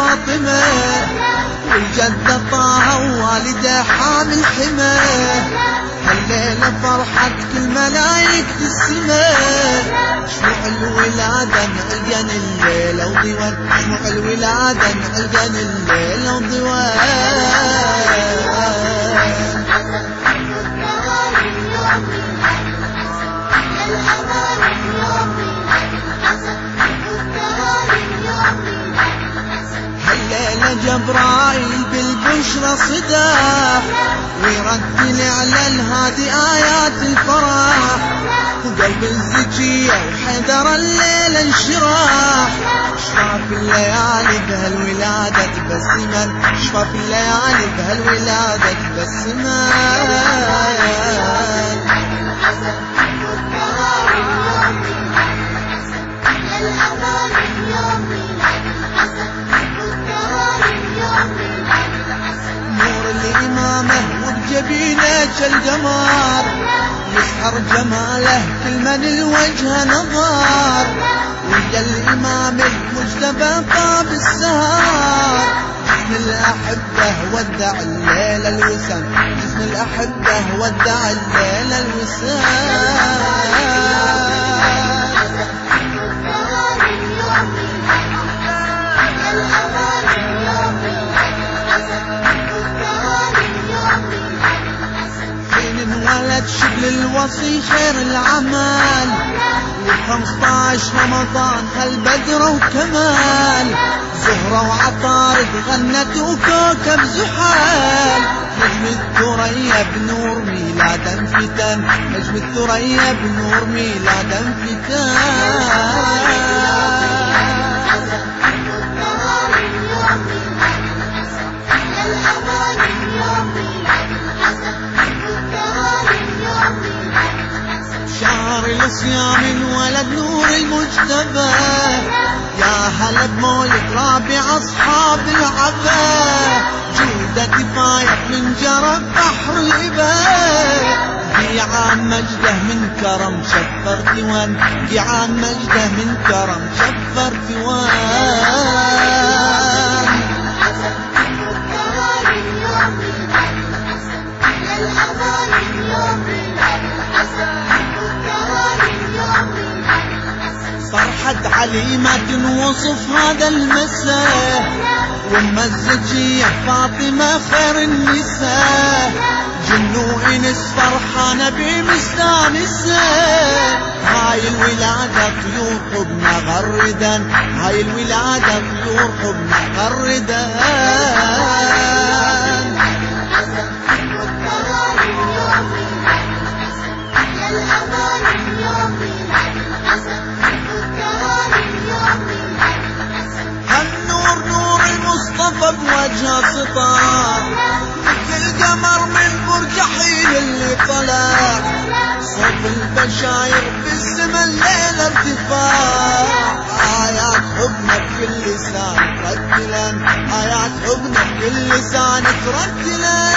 فاطمة والجدة طه ووالده حامل حمى. هالليلة فرحة كل ملايكة السماء. شموع الولادة نعلقن الليلة وضوان. شموع الولادة نعلقن الليلة وضوان. جبرايل بالبشرى صداح ويرتل على الهادي آيات الفرح وقلب الزكية وحذر الليل انشراح شفاف الليالي بهالولادة تبسما شفاف الليالي بهالولادة تبسما الإمامة وبجبينه القمر يسحر جماله كل من الوجه نظر ويا الإمام المجتبى طاب السهر جسم الأحبة ودع الليل الوسام جسم الأحبة ودع الليل الوسام شبل الوصي خير العمل. و15 رمضان هالبدر وكمال. زهرة وعطارد غنت وكوكب زحال نجم الثريا بنور ميلادا فتن نجم الثريا بنور ميلادا فتن الصيام ولد نور المجتبى. يا هلا بمولد رابع أصحاب العبا. جودة فايق من جرب بحر الإباء في عام مجده من كرم شفر ديوان في عام مجده من كرم شفر ديوان فرحة علي ما تنوصف هذا المساء وام الزكية فاطمة خير النساء. جنو انس فرحانة بمستانسة هاي الولادة طيور حبنا غردا هاي الولادة طيور حبنا غردا مثل قمر من برج حين اللي طلع. صوت البشاير بالسما الليل ارتفاع. آيات حبنا بكل لسان ترتلا آيات حبنا بكل لسان ترتلا